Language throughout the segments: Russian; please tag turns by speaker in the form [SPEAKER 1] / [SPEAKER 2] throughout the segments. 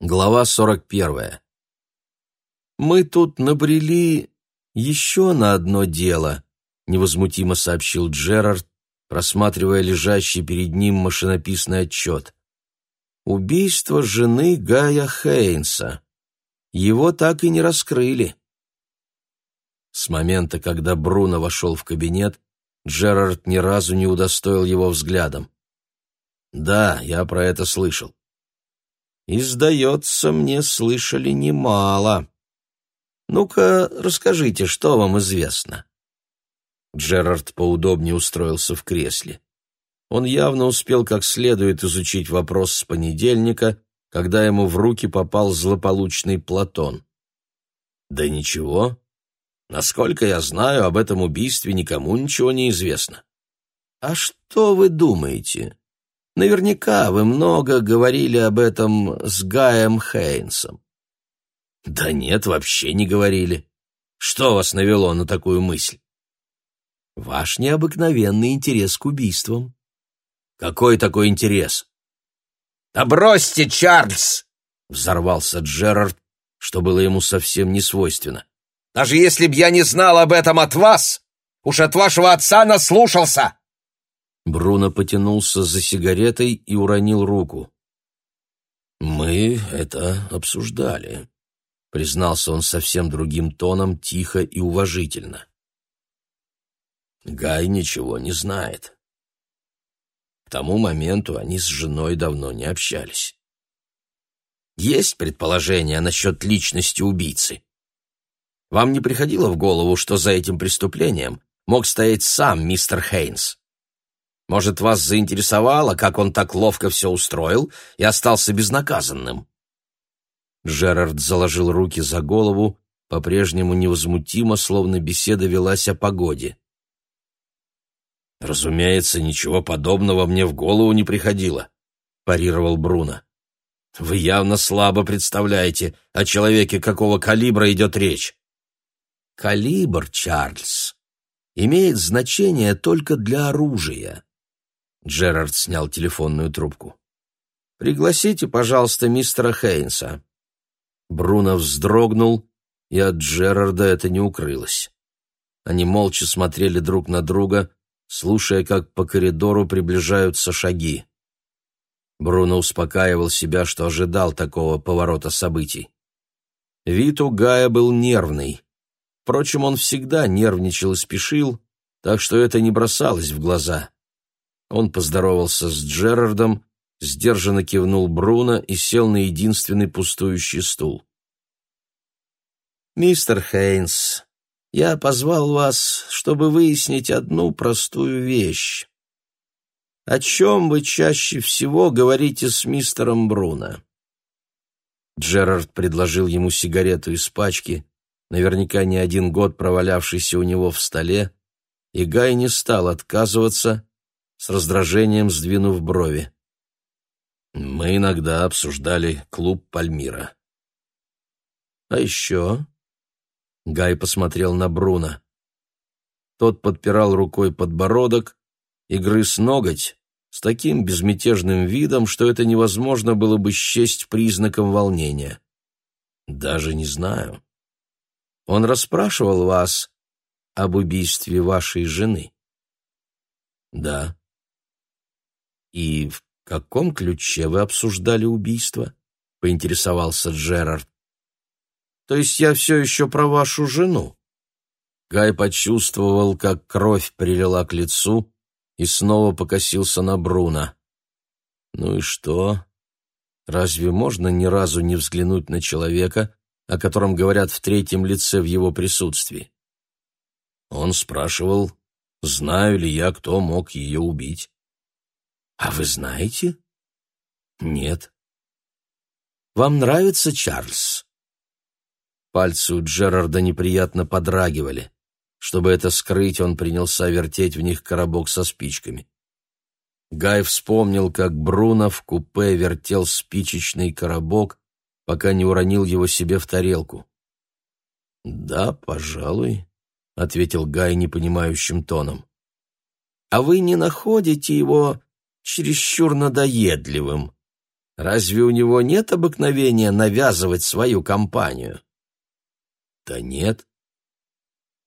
[SPEAKER 1] Глава 41. «Мы тут набрели еще на одно дело», — невозмутимо сообщил Джерард, просматривая лежащий перед ним машинописный отчет. «Убийство жены Гая Хейнса. Его так и не раскрыли». С момента, когда Бруно вошел в кабинет, Джерард ни разу не удостоил его взглядом. «Да, я про это слышал. И, сдается мне, слышали немало. Ну-ка, расскажите, что вам известно?» Джерард поудобнее устроился в кресле. Он явно успел как следует изучить вопрос с понедельника, когда ему в руки попал злополучный Платон. «Да ничего. Насколько я знаю, об этом убийстве никому ничего не известно». «А что вы думаете? Наверняка вы много говорили об этом с Гаем Хейнсом. Да нет, вообще не говорили. Что вас навело на такую мысль? Ваш необыкновенный интерес к убийствам. Какой такой интерес? Да бросьте, Чарльз! Взорвался Джерард, что было ему совсем не свойственно. Даже если б я не знал об этом от вас, уж от вашего отца наслушался. Бруно потянулся за сигаретой и уронил руку. «Мы это обсуждали», — признался он совсем другим тоном, тихо и уважительно. Гай ничего не знает. К тому моменту они с женой давно не общались. Есть предположение насчет личности убийцы? Вам не приходило в голову, что за этим преступлением мог стоять сам мистер Хейнс? Может, вас заинтересовало, как он так ловко все устроил и остался безнаказанным?» Джерард заложил руки за голову, по-прежнему невозмутимо, словно беседа велась о погоде. «Разумеется, ничего подобного мне в голову не приходило», — парировал Бруно. «Вы явно слабо представляете, о человеке какого калибра идет речь». «Калибр, Чарльз, имеет значение только для оружия. Джерард снял телефонную трубку. «Пригласите, пожалуйста, мистера Хейнса». Бруно вздрогнул, и от Джерарда это не укрылось. Они молча смотрели друг на друга, слушая, как по коридору приближаются шаги. Бруно успокаивал себя, что ожидал такого поворота событий. Вид у Гая был нервный. Впрочем, он всегда нервничал и спешил, так что это не бросалось в глаза. Он поздоровался с Джерардом, сдержанно кивнул Бруно и сел на единственный пустующий стул. «Мистер Хейнс, я позвал вас, чтобы выяснить одну простую вещь. О чем вы чаще всего говорите с мистером Бруно?» Джерард предложил ему сигарету из пачки, наверняка не один год провалявшийся у него в столе, и Гай не стал отказываться, с раздражением сдвинув брови. Мы иногда обсуждали клуб Пальмира. А еще... Гай посмотрел на Бруно. Тот подпирал рукой подбородок и грыз ноготь с таким безмятежным видом, что это невозможно было бы счесть признаком волнения. Даже не знаю. Он расспрашивал вас об убийстве вашей жены? Да. «И в каком ключе вы обсуждали убийство?» — поинтересовался Джерард. «То есть я все еще про вашу жену?» Гай почувствовал, как кровь прилила к лицу и снова покосился на Бруно. «Ну и что? Разве можно ни разу не взглянуть на человека, о котором говорят в третьем лице в его присутствии?» Он спрашивал, знаю ли я, кто мог ее убить. А вы знаете? Нет. Вам нравится Чарльз? Пальцы у Джерарда неприятно подрагивали. Чтобы это скрыть, он принялся вертеть в них коробок со спичками. Гай вспомнил, как Бруно в купе вертел спичечный коробок, пока не уронил его себе в тарелку. «Да, пожалуй», — ответил Гай непонимающим тоном. «А вы не находите его чересчур надоедливым. Разве у него нет обыкновения навязывать свою компанию? Да нет.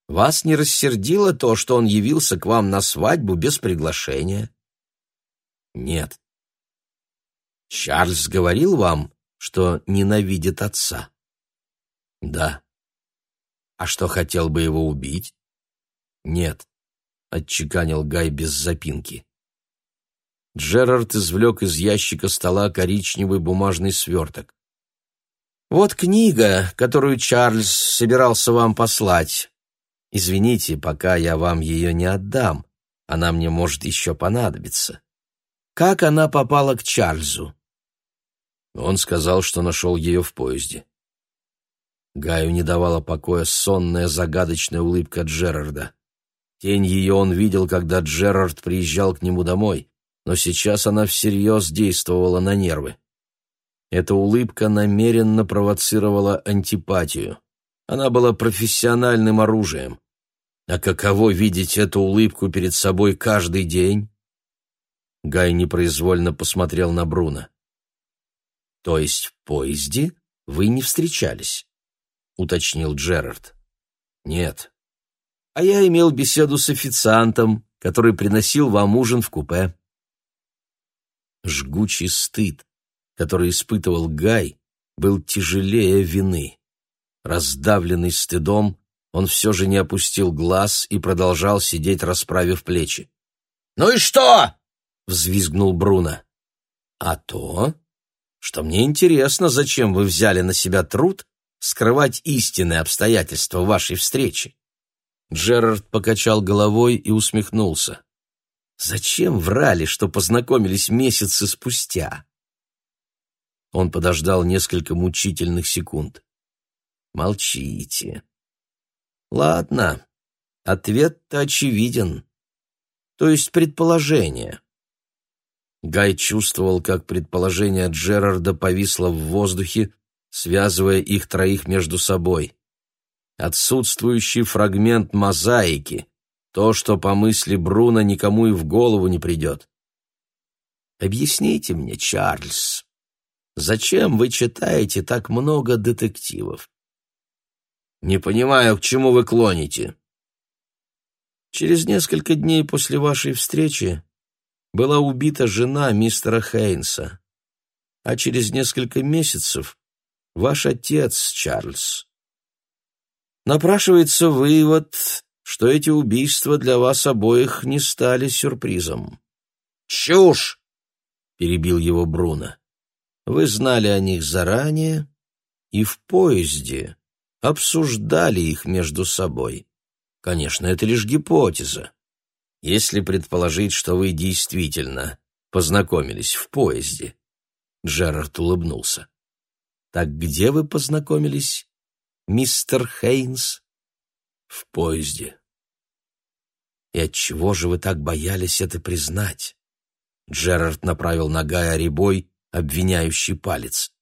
[SPEAKER 1] Вас не рассердило то, что он явился к вам на свадьбу без приглашения? Нет. Чарльз говорил вам, что ненавидит отца? Да. А что хотел бы его убить? Нет, отчеканил Гай без запинки. Джерард извлек из ящика стола коричневый бумажный сверток. «Вот книга, которую Чарльз собирался вам послать. Извините, пока я вам ее не отдам. Она мне может еще понадобиться. Как она попала к Чарльзу?» Он сказал, что нашел ее в поезде. Гаю не давала покоя сонная загадочная улыбка Джерарда. Тень ее он видел, когда Джерард приезжал к нему домой, но сейчас она всерьез действовала на нервы. Эта улыбка намеренно провоцировала антипатию. Она была профессиональным оружием. А каково видеть эту улыбку перед собой каждый день? Гай непроизвольно посмотрел на Бруно. «То есть в поезде вы не встречались?» — уточнил Джерард. «Нет. А я имел беседу с официантом, который приносил вам ужин в купе». Жгучий стыд, который испытывал Гай, был тяжелее вины. Раздавленный стыдом, он все же не опустил глаз и продолжал сидеть, расправив плечи. «Ну и что?» — взвизгнул Бруно. «А то, что мне интересно, зачем вы взяли на себя труд скрывать истинные обстоятельства вашей встречи. Джерард покачал головой и усмехнулся. Зачем врали, что познакомились месяцы спустя? Он подождал несколько мучительных секунд. Молчите. Ладно, ответ-то очевиден. То есть предположение. Гай чувствовал, как предположение Джерарда повисло в воздухе, связывая их троих между собой. Отсутствующий фрагмент мозаики, то, что по мысли Бруно никому и в голову не придет. «Объясните мне, Чарльз, зачем вы читаете так много детективов?» «Не понимаю, к чему вы клоните». Через несколько дней после вашей встречи была убита жена мистера Хейнса, а через несколько месяцев ваш отец Чарльз. Напрашивается вывод, что эти убийства для вас обоих не стали сюрпризом. «Чушь!» — перебил его Бруно. «Вы знали о них заранее и в поезде обсуждали их между собой. Конечно, это лишь гипотеза. Если предположить, что вы действительно познакомились в поезде. Джерард улыбнулся. Так где вы познакомились, мистер Хейнс? В поезде. И от чего же вы так боялись это признать? Джерард направил на Гая ребой, обвиняющий палец.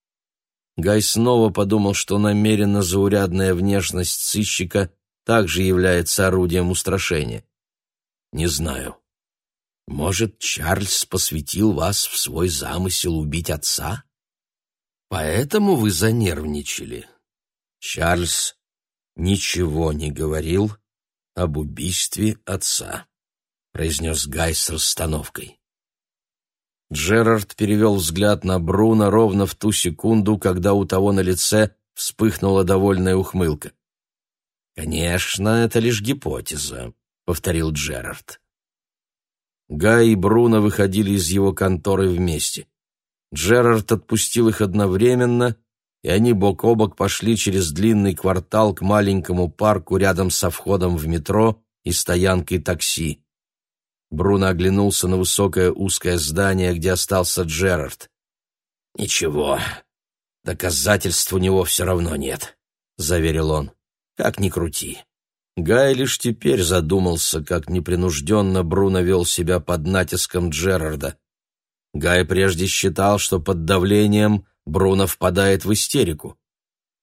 [SPEAKER 1] Гай снова подумал, что намеренно заурядная внешность сыщика также является орудием устрашения. Не знаю. Может, Чарльз посвятил вас в свой замысел убить отца? Поэтому вы занервничали. Чарльз ничего не говорил об убийстве отца, произнес Гай с расстановкой. Джерард перевел взгляд на Бруно ровно в ту секунду, когда у того на лице вспыхнула довольная ухмылка. «Конечно, это лишь гипотеза повторил Джерард. Гай и Бруно выходили из его конторы вместе. Джерард отпустил их одновременно, и они бок о бок пошли через длинный квартал к маленькому парку рядом со входом в метро и стоянкой такси. Бруно оглянулся на высокое узкое здание, где остался Джерард. «Ничего, доказательств у него все равно нет», — заверил он. «Как ни крути. Гай лишь теперь задумался, как непринужденно Бруно вел себя под натиском Джерарда. Гай прежде считал, что под давлением Бруно впадает в истерику.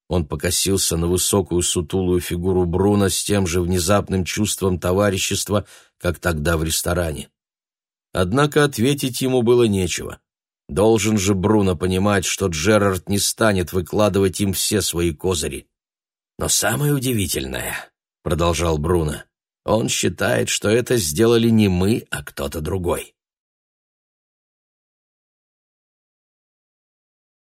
[SPEAKER 1] Он покосился на высокую сутулую фигуру Бруно с тем же внезапным чувством товарищества, как тогда в ресторане. Однако ответить ему было нечего. Должен же Бруно понимать, что Джерард не станет выкладывать им все свои козыри. Но самое удивительное, — продолжал Бруно, — он считает, что это сделали не мы, а кто-то другой.